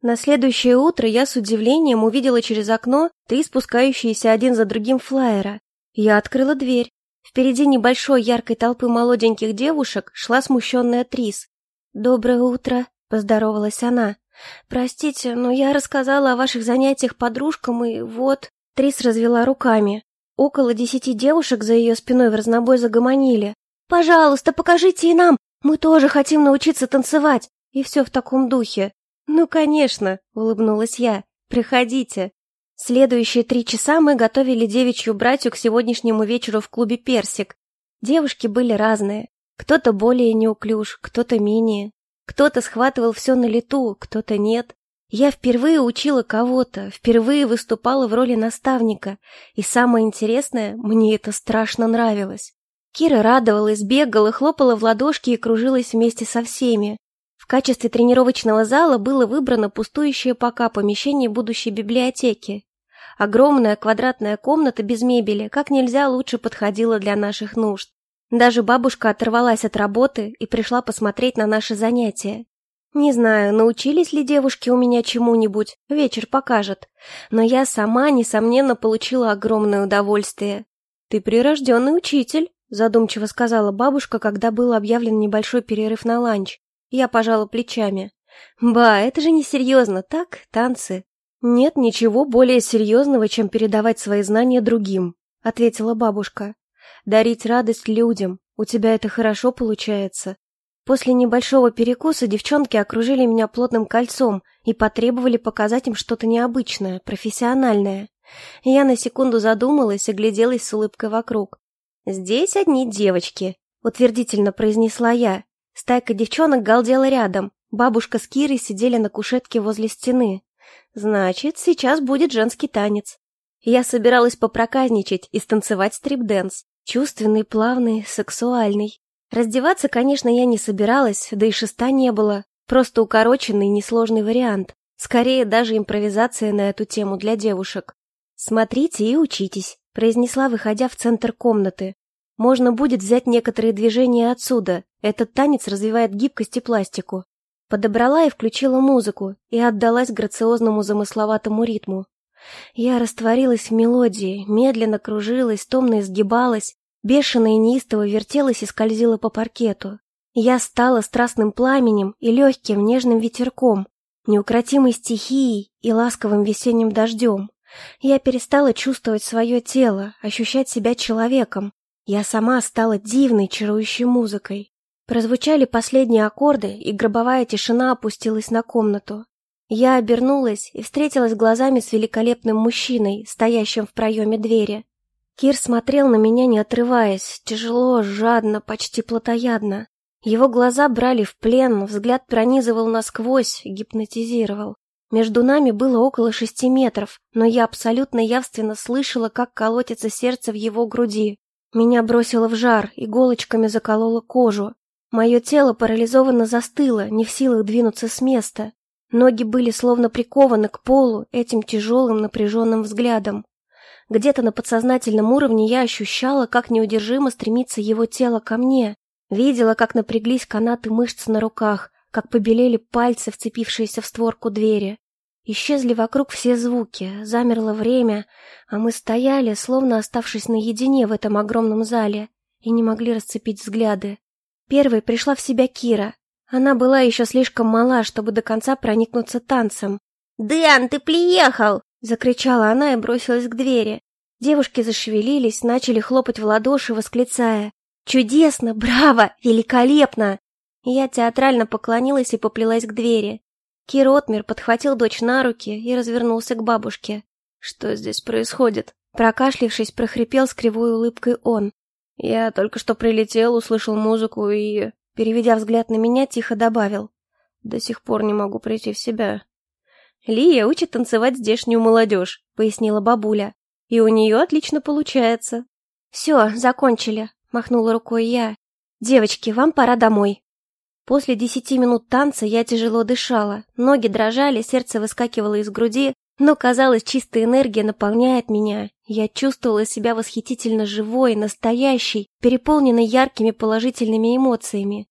На следующее утро я с удивлением увидела через окно три спускающиеся один за другим флаера. Я открыла дверь. Впереди небольшой яркой толпы молоденьких девушек шла смущенная Трис. «Доброе утро», — поздоровалась она. «Простите, но я рассказала о ваших занятиях подружкам, и вот...» Трис развела руками. Около десяти девушек за ее спиной в разнобой загомонили. «Пожалуйста, покажите и нам! Мы тоже хотим научиться танцевать!» И все в таком духе. «Ну, конечно», — улыбнулась я. «Приходите». Следующие три часа мы готовили девичью братью к сегодняшнему вечеру в клубе «Персик». Девушки были разные. Кто-то более неуклюж, кто-то менее. Кто-то схватывал все на лету, кто-то нет. Я впервые учила кого-то, впервые выступала в роли наставника. И самое интересное, мне это страшно нравилось. Кира радовалась, бегала, хлопала в ладошки и кружилась вместе со всеми качестве тренировочного зала было выбрано пустующее пока помещение будущей библиотеки. Огромная квадратная комната без мебели как нельзя лучше подходила для наших нужд. Даже бабушка оторвалась от работы и пришла посмотреть на наши занятия. Не знаю, научились ли девушки у меня чему-нибудь, вечер покажет. Но я сама, несомненно, получила огромное удовольствие. «Ты прирожденный учитель», — задумчиво сказала бабушка, когда был объявлен небольшой перерыв на ланч. Я пожала плечами. «Ба, это же несерьезно, так? Танцы?» «Нет ничего более серьезного, чем передавать свои знания другим», — ответила бабушка. «Дарить радость людям. У тебя это хорошо получается». После небольшого перекуса девчонки окружили меня плотным кольцом и потребовали показать им что-то необычное, профессиональное. Я на секунду задумалась и огляделась с улыбкой вокруг. «Здесь одни девочки», — утвердительно произнесла я, Стайка девчонок галдела рядом. Бабушка с Кирой сидели на кушетке возле стены. Значит, сейчас будет женский танец. Я собиралась попроказничать и станцевать стрип-дэнс. Чувственный, плавный, сексуальный. Раздеваться, конечно, я не собиралась, да и шеста не было. Просто укороченный, несложный вариант. Скорее, даже импровизация на эту тему для девушек. «Смотрите и учитесь», — произнесла, выходя в центр комнаты. Можно будет взять некоторые движения отсюда. Этот танец развивает гибкость и пластику. Подобрала и включила музыку, и отдалась грациозному замысловатому ритму. Я растворилась в мелодии, медленно кружилась, томно изгибалась, бешено и неистово вертелась и скользила по паркету. Я стала страстным пламенем и легким нежным ветерком, неукротимой стихией и ласковым весенним дождем. Я перестала чувствовать свое тело, ощущать себя человеком, я сама стала дивной, чарующей музыкой. Прозвучали последние аккорды, и гробовая тишина опустилась на комнату. Я обернулась и встретилась глазами с великолепным мужчиной, стоящим в проеме двери. Кир смотрел на меня, не отрываясь, тяжело, жадно, почти плотоядно. Его глаза брали в плен, взгляд пронизывал насквозь, гипнотизировал. Между нами было около шести метров, но я абсолютно явственно слышала, как колотится сердце в его груди. Меня бросило в жар, иголочками закололо кожу. Мое тело парализованно застыло, не в силах двинуться с места. Ноги были словно прикованы к полу этим тяжелым напряженным взглядом. Где-то на подсознательном уровне я ощущала, как неудержимо стремится его тело ко мне. Видела, как напряглись канаты мышц на руках, как побелели пальцы, вцепившиеся в створку двери. Исчезли вокруг все звуки, замерло время, а мы стояли, словно оставшись наедине в этом огромном зале, и не могли расцепить взгляды. Первой пришла в себя Кира. Она была еще слишком мала, чтобы до конца проникнуться танцем. «Дэн, ты приехал!» — закричала она и бросилась к двери. Девушки зашевелились, начали хлопать в ладоши, восклицая «Чудесно! Браво! Великолепно!» Я театрально поклонилась и поплелась к двери. Кир отмер, подхватил дочь на руки и развернулся к бабушке. «Что здесь происходит?» Прокашлившись, прохрипел с кривой улыбкой он. «Я только что прилетел, услышал музыку и...» Переведя взгляд на меня, тихо добавил. «До сих пор не могу прийти в себя». «Лия учит танцевать здешнюю молодежь», — пояснила бабуля. «И у нее отлично получается». «Все, закончили», — махнула рукой я. «Девочки, вам пора домой». После десяти минут танца я тяжело дышала, ноги дрожали, сердце выскакивало из груди, но, казалось, чистая энергия наполняет меня. Я чувствовала себя восхитительно живой, настоящей, переполненной яркими положительными эмоциями.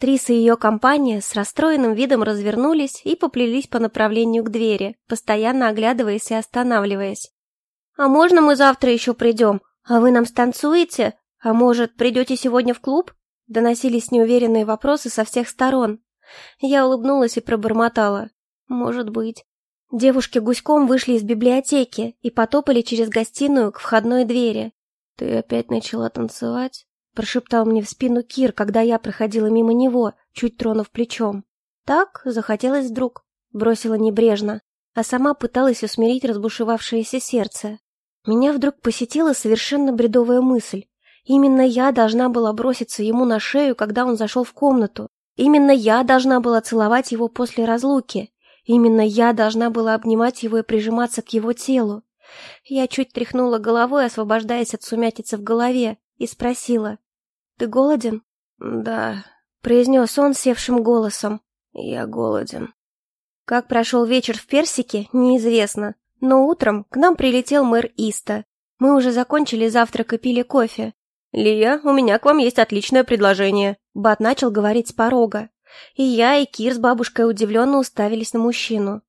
Трис и ее компания с расстроенным видом развернулись и поплелись по направлению к двери, постоянно оглядываясь и останавливаясь. «А можно мы завтра еще придем? А вы нам станцуете? А может, придете сегодня в клуб?» Доносились неуверенные вопросы со всех сторон. Я улыбнулась и пробормотала. «Может быть». Девушки гуськом вышли из библиотеки и потопали через гостиную к входной двери. «Ты опять начала танцевать?» Прошептал мне в спину Кир, когда я проходила мимо него, чуть тронув плечом. Так захотелось вдруг. Бросила небрежно, а сама пыталась усмирить разбушевавшееся сердце. Меня вдруг посетила совершенно бредовая мысль. Именно я должна была броситься ему на шею, когда он зашел в комнату. Именно я должна была целовать его после разлуки. Именно я должна была обнимать его и прижиматься к его телу. Я чуть тряхнула головой, освобождаясь от сумятицы в голове, и спросила. «Ты голоден?» «Да», — произнес он севшим голосом. «Я голоден». Как прошел вечер в Персике, неизвестно. Но утром к нам прилетел мэр Иста. Мы уже закончили завтрак и пили кофе. «Лия, у меня к вам есть отличное предложение», — Бат начал говорить с порога. И я, и Кир с бабушкой удивленно уставились на мужчину.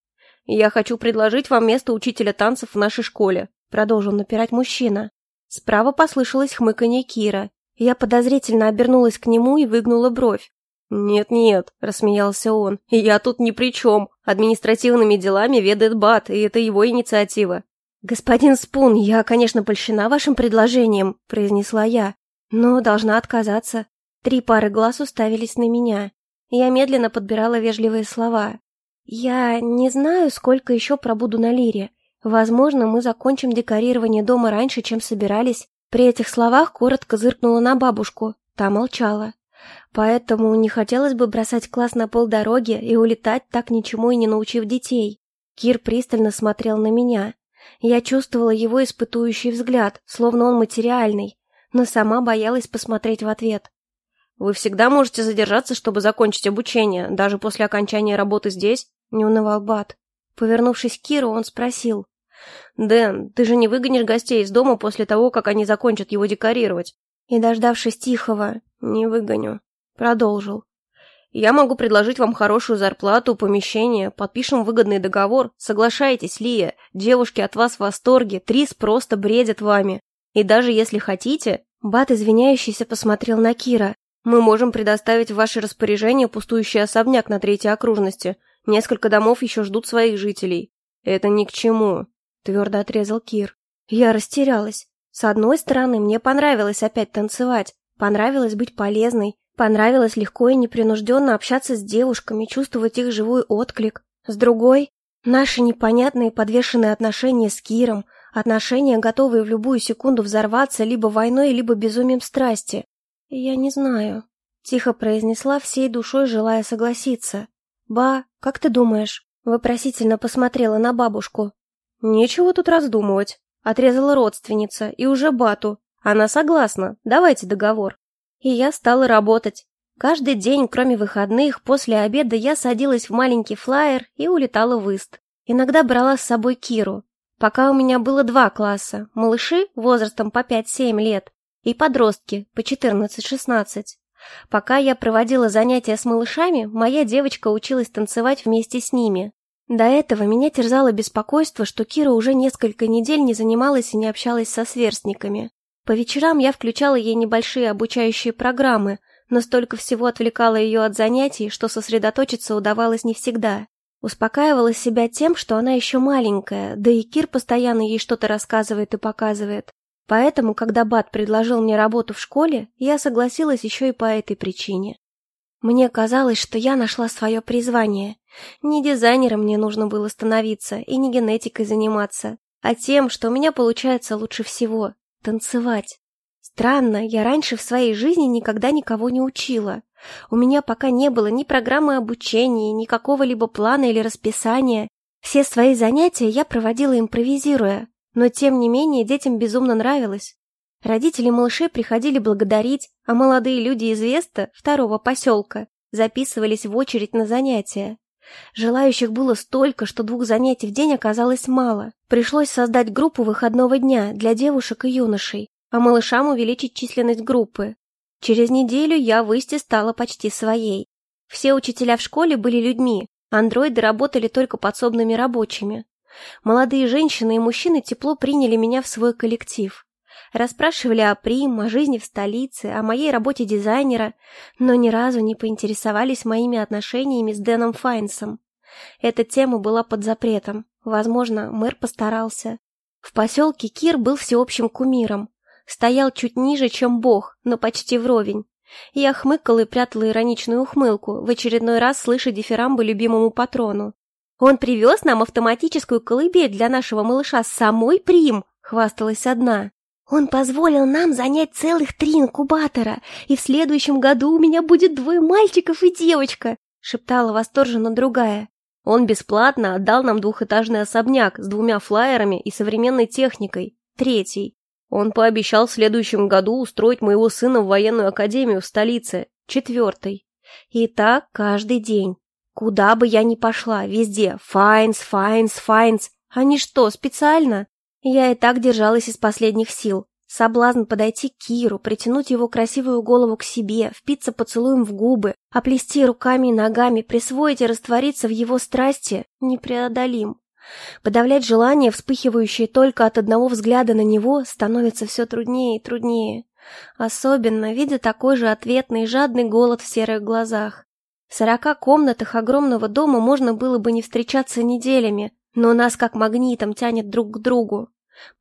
«Я хочу предложить вам место учителя танцев в нашей школе», — продолжил напирать мужчина. Справа послышалось хмыканье Кира. Я подозрительно обернулась к нему и выгнула бровь. «Нет-нет», — рассмеялся он, — «я тут ни при чем. Административными делами ведает Бат, и это его инициатива». «Господин Спун, я, конечно, польщена вашим предложением», — произнесла я, — «но должна отказаться». Три пары глаз уставились на меня. Я медленно подбирала вежливые слова. «Я не знаю, сколько еще пробуду на Лире. Возможно, мы закончим декорирование дома раньше, чем собирались. При этих словах коротко зыркнула на бабушку. Та молчала. Поэтому не хотелось бы бросать класс на полдороги и улетать, так ничему и не научив детей. Кир пристально смотрел на меня. Я чувствовала его испытующий взгляд, словно он материальный, но сама боялась посмотреть в ответ. «Вы всегда можете задержаться, чтобы закончить обучение, даже после окончания работы здесь?» — не унывал Бат. Повернувшись к Киру, он спросил. «Дэн, ты же не выгонишь гостей из дома после того, как они закончат его декорировать?» И, дождавшись тихого «не выгоню», продолжил. «Я могу предложить вам хорошую зарплату, помещение, подпишем выгодный договор. Соглашайтесь, Лия, девушки от вас в восторге, Трис просто бредят вами. И даже если хотите...» Бат, извиняющийся, посмотрел на Кира. «Мы можем предоставить в ваше распоряжение пустующий особняк на третьей окружности. Несколько домов еще ждут своих жителей. Это ни к чему твердо отрезал Кир. Я растерялась. С одной стороны, мне понравилось опять танцевать, понравилось быть полезной, понравилось легко и непринужденно общаться с девушками, чувствовать их живой отклик. С другой, наши непонятные подвешенные отношения с Киром, отношения, готовые в любую секунду взорваться либо войной, либо безумием страсти. Я не знаю. Тихо произнесла всей душой, желая согласиться. «Ба, как ты думаешь?» Вопросительно посмотрела на бабушку. «Нечего тут раздумывать», — отрезала родственница, и уже Бату. «Она согласна, давайте договор». И я стала работать. Каждый день, кроме выходных, после обеда я садилась в маленький флайер и улетала в Ист. Иногда брала с собой Киру. Пока у меня было два класса, малыши возрастом по 5-7 лет и подростки по 14-16. Пока я проводила занятия с малышами, моя девочка училась танцевать вместе с ними. До этого меня терзало беспокойство, что Кира уже несколько недель не занималась и не общалась со сверстниками. По вечерам я включала ей небольшие обучающие программы, но столько всего отвлекало ее от занятий, что сосредоточиться удавалось не всегда. Успокаивала себя тем, что она еще маленькая, да и Кир постоянно ей что-то рассказывает и показывает. Поэтому, когда Бат предложил мне работу в школе, я согласилась еще и по этой причине. Мне казалось, что я нашла свое призвание. Не дизайнером мне нужно было становиться и не генетикой заниматься, а тем, что у меня получается лучше всего — танцевать. Странно, я раньше в своей жизни никогда никого не учила. У меня пока не было ни программы обучения, ни какого-либо плана или расписания. Все свои занятия я проводила импровизируя, но тем не менее детям безумно нравилось. Родители малышей приходили благодарить, а молодые люди из Веста, второго поселка, записывались в очередь на занятия. Желающих было столько, что двух занятий в день оказалось мало. Пришлось создать группу выходного дня для девушек и юношей, а малышам увеличить численность группы. Через неделю я в Исте стала почти своей. Все учителя в школе были людьми, андроиды работали только подсобными рабочими. Молодые женщины и мужчины тепло приняли меня в свой коллектив. Расспрашивали о Прим, о жизни в столице, о моей работе дизайнера, но ни разу не поинтересовались моими отношениями с Дэном Файнсом. Эта тема была под запретом. Возможно, мэр постарался. В поселке Кир был всеобщим кумиром. Стоял чуть ниже, чем бог, но почти вровень. Я хмыкала и прятала ироничную ухмылку, в очередной раз слыша дифирамбы любимому патрону. «Он привез нам автоматическую колыбель для нашего малыша самой Прим!» — хвасталась одна. «Он позволил нам занять целых три инкубатора, и в следующем году у меня будет двое мальчиков и девочка!» — шептала восторженно другая. Он бесплатно отдал нам двухэтажный особняк с двумя флайерами и современной техникой. Третий. Он пообещал в следующем году устроить моего сына в военную академию в столице. Четвертый. И так каждый день. Куда бы я ни пошла, везде «Файнс, Файнс, Файнс». Они что, специально? Я и так держалась из последних сил. Соблазн подойти к Киру, притянуть его красивую голову к себе, впиться поцелуем в губы, оплести руками и ногами, присвоить и раствориться в его страсти непреодолим. Подавлять желание, вспыхивающее только от одного взгляда на него, становится все труднее и труднее. Особенно, видя такой же ответный и жадный голод в серых глазах. В сорока комнатах огромного дома можно было бы не встречаться неделями, но нас как магнитом тянет друг к другу.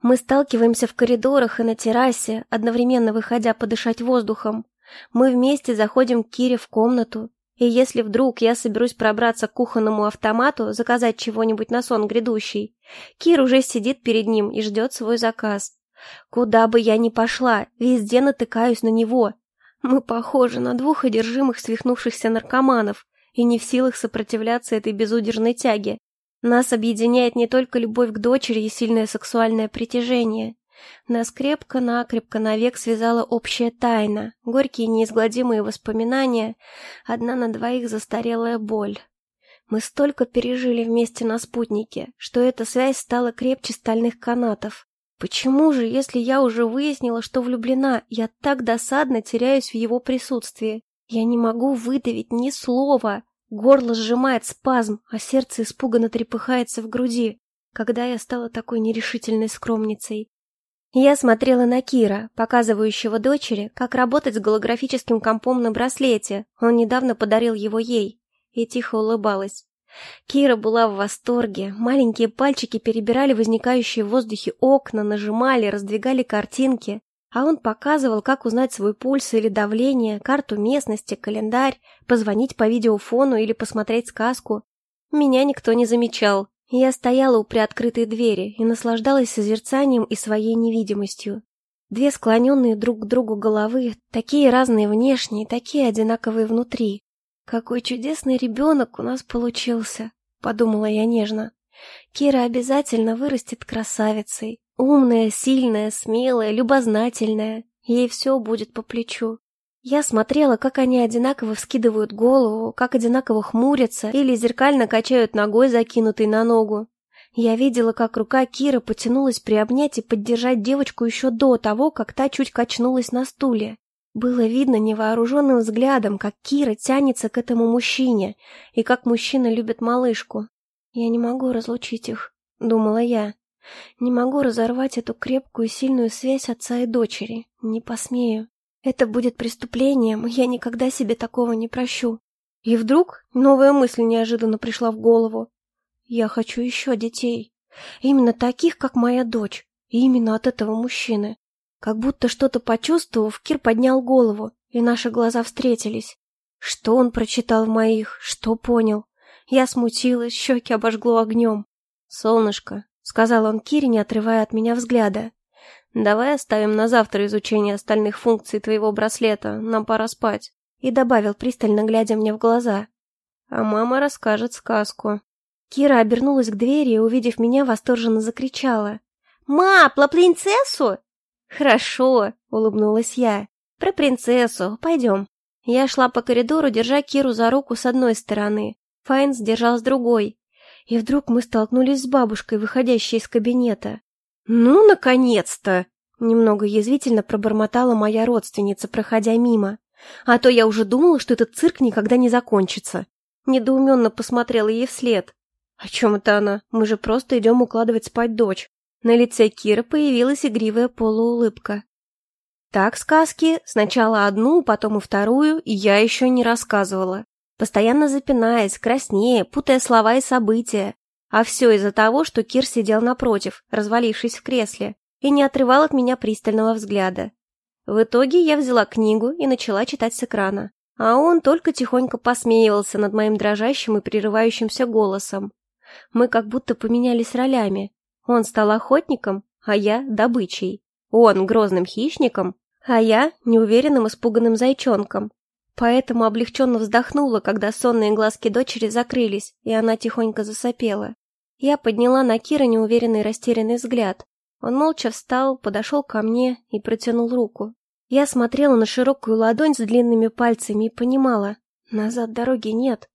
Мы сталкиваемся в коридорах и на террасе, одновременно выходя подышать воздухом. Мы вместе заходим к Кире в комнату, и если вдруг я соберусь пробраться к кухонному автомату, заказать чего-нибудь на сон грядущий, Кир уже сидит перед ним и ждет свой заказ. Куда бы я ни пошла, везде натыкаюсь на него. Мы похожи на двух одержимых свихнувшихся наркоманов и не в силах сопротивляться этой безудержной тяге. Нас объединяет не только любовь к дочери и сильное сексуальное притяжение. Нас крепко-накрепко навек связала общая тайна, горькие неизгладимые воспоминания, одна на двоих застарелая боль. Мы столько пережили вместе на спутнике, что эта связь стала крепче стальных канатов. Почему же, если я уже выяснила, что влюблена, я так досадно теряюсь в его присутствии? Я не могу выдавить ни слова, Горло сжимает спазм, а сердце испуганно трепыхается в груди, когда я стала такой нерешительной скромницей. Я смотрела на Кира, показывающего дочери, как работать с голографическим компом на браслете, он недавно подарил его ей, и тихо улыбалась. Кира была в восторге, маленькие пальчики перебирали возникающие в воздухе окна, нажимали, раздвигали картинки, а он показывал, как узнать свой пульс или давление, карту местности, календарь, позвонить по видеофону или посмотреть сказку. Меня никто не замечал. Я стояла у приоткрытой двери и наслаждалась созерцанием и своей невидимостью. Две склоненные друг к другу головы, такие разные внешне такие одинаковые внутри. «Какой чудесный ребенок у нас получился», — подумала я нежно. «Кира обязательно вырастет красавицей, Умная, сильная, смелая, любознательная. Ей все будет по плечу. Я смотрела, как они одинаково вскидывают голову, как одинаково хмурятся или зеркально качают ногой, закинутой на ногу. Я видела, как рука Киры потянулась приобнять и поддержать девочку еще до того, как та чуть качнулась на стуле. Было видно невооруженным взглядом, как Кира тянется к этому мужчине, и как мужчина любит малышку. «Я не могу разлучить их», — думала я. Не могу разорвать эту крепкую сильную связь отца и дочери. Не посмею. Это будет преступлением, я никогда себе такого не прощу. И вдруг новая мысль неожиданно пришла в голову. Я хочу еще детей. Именно таких, как моя дочь. И именно от этого мужчины. Как будто что-то почувствовав, Кир поднял голову, и наши глаза встретились. Что он прочитал в моих, что понял? Я смутилась, щеки обожгло огнем. «Солнышко, сказал он Кире, не отрывая от меня взгляда. «Давай оставим на завтра изучение остальных функций твоего браслета, нам пора спать», и добавил, пристально глядя мне в глаза. «А мама расскажет сказку». Кира обернулась к двери и, увидев меня, восторженно закричала. «Ма, про принцессу?» «Хорошо», — улыбнулась я. «Про принцессу, пойдем». Я шла по коридору, держа Киру за руку с одной стороны. Файнс держал с другой. И вдруг мы столкнулись с бабушкой, выходящей из кабинета. «Ну, наконец-то!» Немного язвительно пробормотала моя родственница, проходя мимо. А то я уже думала, что этот цирк никогда не закончится. Недоуменно посмотрела ей вслед. О чем это она? Мы же просто идем укладывать спать дочь. На лице Кира появилась игривая полуулыбка. Так сказки, сначала одну, потом и вторую, и я еще не рассказывала. Постоянно запинаясь, краснее, путая слова и события. А все из-за того, что Кир сидел напротив, развалившись в кресле, и не отрывал от меня пристального взгляда. В итоге я взяла книгу и начала читать с экрана, а он только тихонько посмеивался над моим дрожащим и прерывающимся голосом. Мы как будто поменялись ролями. Он стал охотником, а я — добычей. Он — грозным хищником, а я — неуверенным испуганным зайчонком. Поэтому облегченно вздохнула, когда сонные глазки дочери закрылись, и она тихонько засопела. Я подняла на Кира неуверенный растерянный взгляд. Он молча встал, подошел ко мне и протянул руку. Я смотрела на широкую ладонь с длинными пальцами и понимала, назад дороги нет.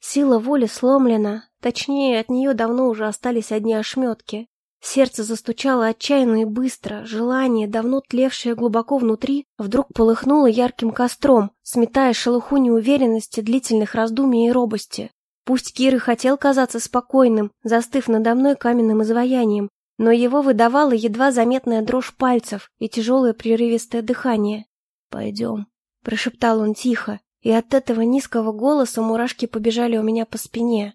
Сила воли сломлена, точнее, от нее давно уже остались одни ошметки. Сердце застучало отчаянно и быстро, желание, давно тлевшее глубоко внутри, вдруг полыхнуло ярким костром, сметая шелуху неуверенности, длительных раздумий и робости. Пусть Кир и хотел казаться спокойным, застыв надо мной каменным изваянием, но его выдавала едва заметная дрожь пальцев и тяжелое прерывистое дыхание. «Пойдем», — прошептал он тихо, и от этого низкого голоса мурашки побежали у меня по спине.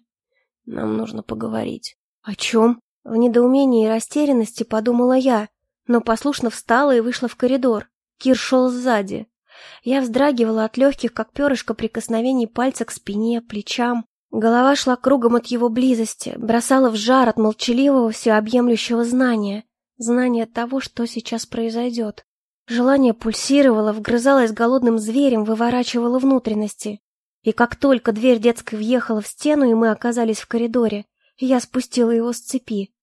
«Нам нужно поговорить». «О чем?» В недоумении и растерянности подумала я, но послушно встала и вышла в коридор. Кир шел сзади. Я вздрагивала от легких, как перышко, прикосновений пальца к спине, плечам. Голова шла кругом от его близости, бросала в жар от молчаливого, всеобъемлющего знания. Знания того, что сейчас произойдет. Желание пульсировало, вгрызалось голодным зверем, выворачивало внутренности. И как только дверь детской въехала в стену, и мы оказались в коридоре, я спустила его с цепи.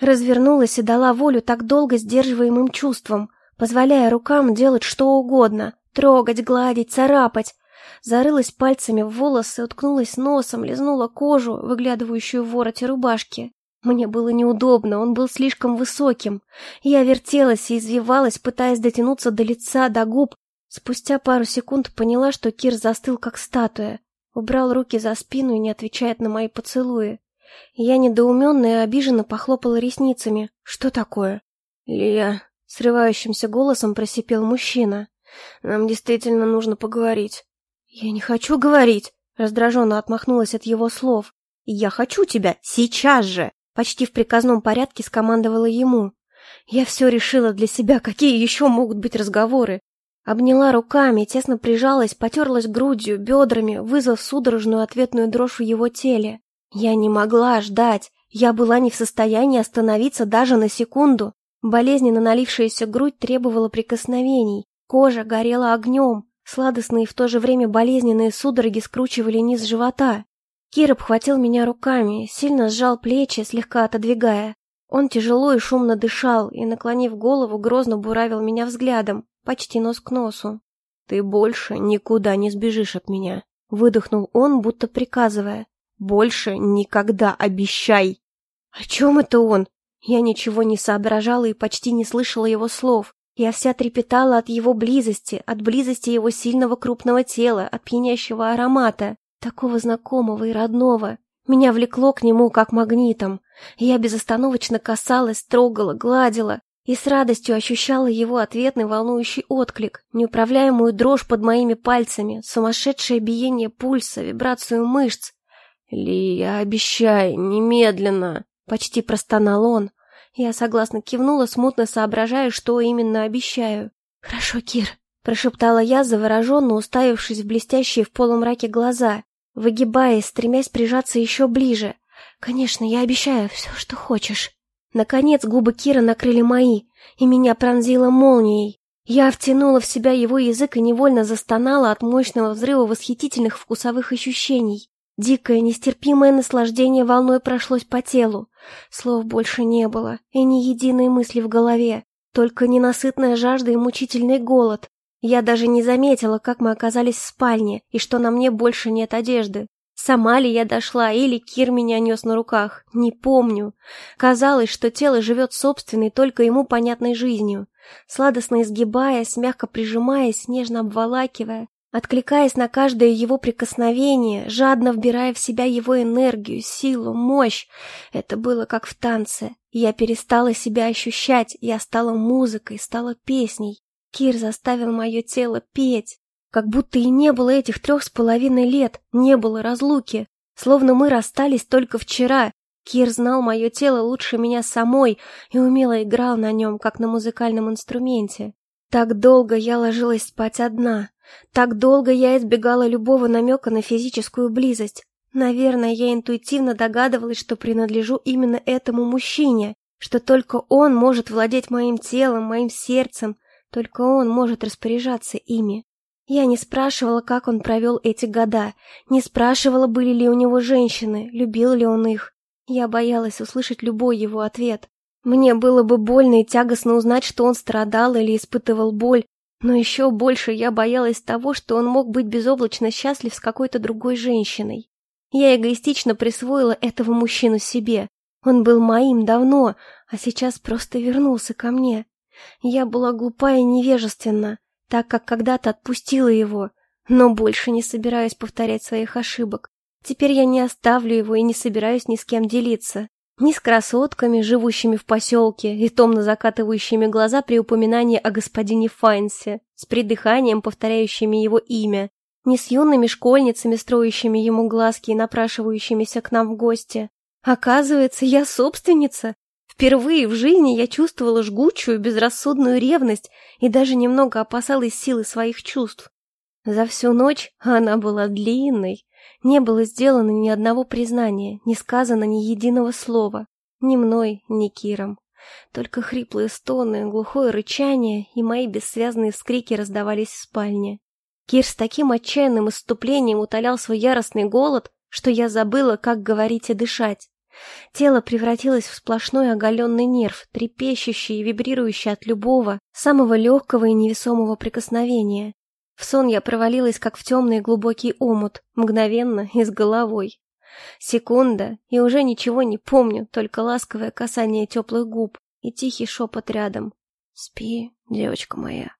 Развернулась и дала волю так долго сдерживаемым чувствам, позволяя рукам делать что угодно, трогать, гладить, царапать. Зарылась пальцами в волосы, уткнулась носом, лизнула кожу, выглядывающую в вороте рубашки. Мне было неудобно, он был слишком высоким. Я вертелась и извивалась, пытаясь дотянуться до лица, до губ. Спустя пару секунд поняла, что Кир застыл, как статуя. Убрал руки за спину и не отвечает на мои поцелуи. Я недоуменно и обиженно похлопала ресницами. Что такое? «Лия», — срывающимся голосом просипел мужчина. «Нам действительно нужно поговорить». «Я не хочу говорить», — раздраженно отмахнулась от его слов. «Я хочу тебя сейчас же!» Почти в приказном порядке скомандовала ему. «Я все решила для себя, какие еще могут быть разговоры?» Обняла руками, тесно прижалась, потерлась грудью, бедрами, вызвав судорожную ответную дрожь в его теле. Я не могла ждать. Я была не в состоянии остановиться даже на секунду. Болезненно налившаяся грудь требовала прикосновений. Кожа горела огнем. Сладостные и в то же время болезненные судороги скручивали низ живота. Кир обхватил меня руками, сильно сжал плечи, слегка отодвигая. Он тяжело и шумно дышал и, наклонив голову, грозно буравил меня взглядом, почти нос к носу. «Ты больше никуда не сбежишь от меня», — выдохнул он, будто приказывая. Больше никогда обещай. О чем это он? Я ничего не соображала и почти не слышала его слов. Я вся трепетала от его близости, от близости его сильного крупного тела, от пьянящего аромата, такого знакомого и родного. Меня влекло к нему, как магнитом. Я безостановочно касалась, трогала, гладила и с радостью ощущала его ответный волнующий отклик, неуправляемую дрожь под моими пальцами, сумасшедшее биение пульса, вибрацию мышц, «Лия, обещай, немедленно!» — почти простонал он. Я согласно кивнула, смутно соображая, что именно обещаю. «Хорошо, Кир», — прошептала я, завороженно уставившись в блестящие в полумраке глаза, выгибаясь, стремясь прижаться еще ближе. «Конечно, я обещаю все, что хочешь». Наконец губы Кира накрыли мои, и меня пронзило молнией. Я втянула в себя его язык и невольно застонала от мощного взрыва восхитительных вкусовых ощущений. Дикое, нестерпимое наслаждение волной прошлось по телу. Слов больше не было, и ни единой мысли в голове, только ненасытная жажда и мучительный голод. Я даже не заметила, как мы оказались в спальне, и что на мне больше нет одежды. Сама ли я дошла, или Кир меня нес на руках, не помню. Казалось, что тело живет собственной, только ему понятной жизнью. Сладостно изгибаясь, мягко прижимаясь, нежно обволакивая, откликаясь на каждое его прикосновение, жадно вбирая в себя его энергию, силу, мощь. Это было как в танце. Я перестала себя ощущать, я стала музыкой, стала песней. Кир заставил мое тело петь. Как будто и не было этих трех с половиной лет, не было разлуки. Словно мы расстались только вчера. Кир знал мое тело лучше меня самой и умело играл на нем, как на музыкальном инструменте. Так долго я ложилась спать одна. Так долго я избегала любого намека на физическую близость. Наверное, я интуитивно догадывалась, что принадлежу именно этому мужчине, что только он может владеть моим телом, моим сердцем, только он может распоряжаться ими. Я не спрашивала, как он провел эти года, не спрашивала, были ли у него женщины, любил ли он их. Я боялась услышать любой его ответ. Мне было бы больно и тягостно узнать, что он страдал или испытывал боль, но еще больше я боялась того, что он мог быть безоблачно счастлив с какой-то другой женщиной. Я эгоистично присвоила этого мужчину себе. Он был моим давно, а сейчас просто вернулся ко мне. Я была глупа и невежественна так как когда-то отпустила его, но больше не собираюсь повторять своих ошибок. Теперь я не оставлю его и не собираюсь ни с кем делиться. Ни с красотками, живущими в поселке и томно закатывающими глаза при упоминании о господине Файнсе, с придыханием, повторяющими его имя, ни с юными школьницами, строящими ему глазки и напрашивающимися к нам в гости. Оказывается, я собственница, Впервые в жизни я чувствовала жгучую, безрассудную ревность и даже немного опасалась силы своих чувств. За всю ночь, она была длинной, не было сделано ни одного признания, не сказано ни единого слова. Ни мной, ни Киром. Только хриплые стоны, глухое рычание и мои бессвязные вскрики раздавались в спальне. Кир с таким отчаянным иступлением утолял свой яростный голод, что я забыла, как говорить и дышать. Тело превратилось в сплошной оголенный нерв, трепещущий и вибрирующий от любого, самого легкого и невесомого прикосновения. В сон я провалилась, как в темный глубокий омут, мгновенно и с головой. Секунда, и уже ничего не помню, только ласковое касание теплых губ и тихий шепот рядом. «Спи, девочка моя».